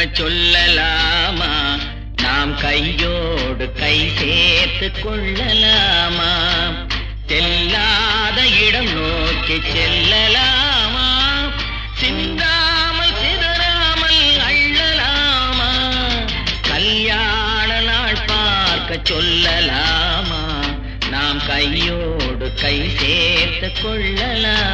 பார்க்க சொல்லலாமா? நாம் கையோடு கை சேர்த்து கொள்ளலாமா? செல்லாத இடம் நோக்கி செல்லலாமா? சிந்தாமல் சிதறாமல் அள்ளலாமா? கல்யாண நாள் பார்க்க சொல்லலாமா? நாம் கையோடு கை சேர்த்து கொள்ளலாம்?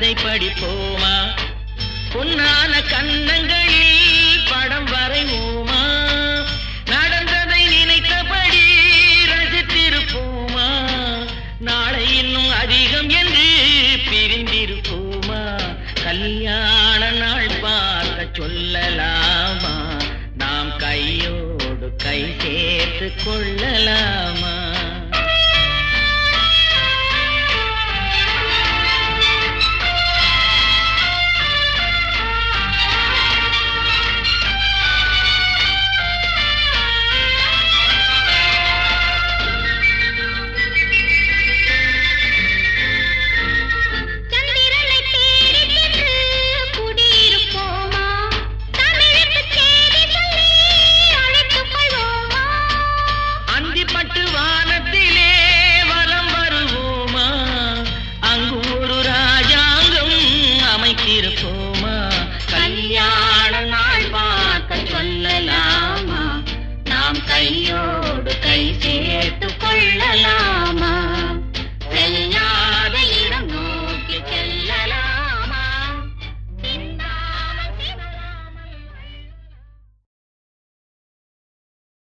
கதை படிப்போமா? பொன்னான கன்னங்களில் படம் வரைவோமா? நடந்ததை நினைத்தபடி ரசித்திருப்போமா? நாளை இன்னும் அதிகம் என்று பிரிந்திருப்போமா? கல்யாண நாள் பார்க்க சொல்லலாமா? நாம் கையோடு கை சேர்த்து கொள்ளலாமா? ஐயா